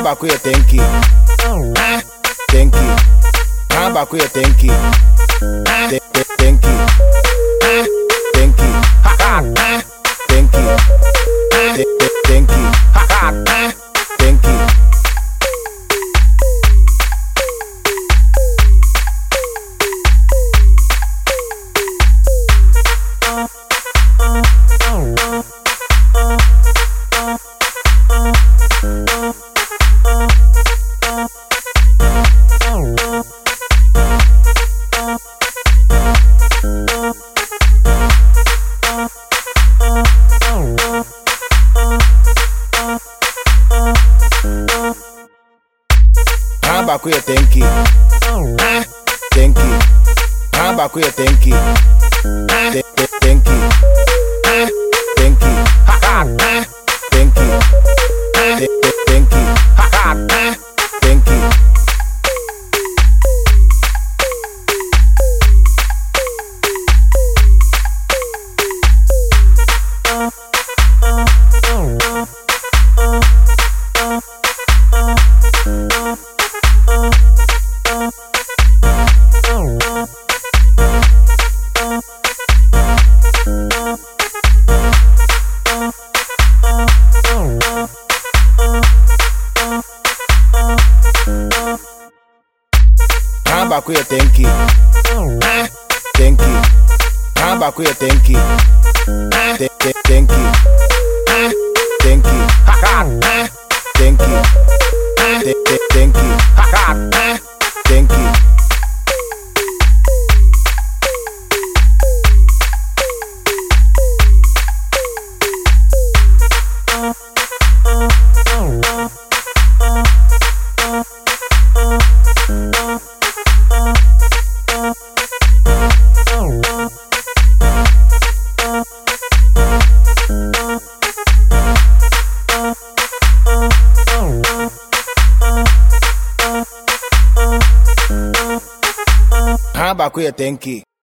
han baako yɛ tenki tenki han baako yɛ tenki Te- te- tenki tenki tenki Te- te- han baako yɛ tenki tenki tenki tenki han baako yɛ tenki tenki tenki tenki na-abakwa ya 10k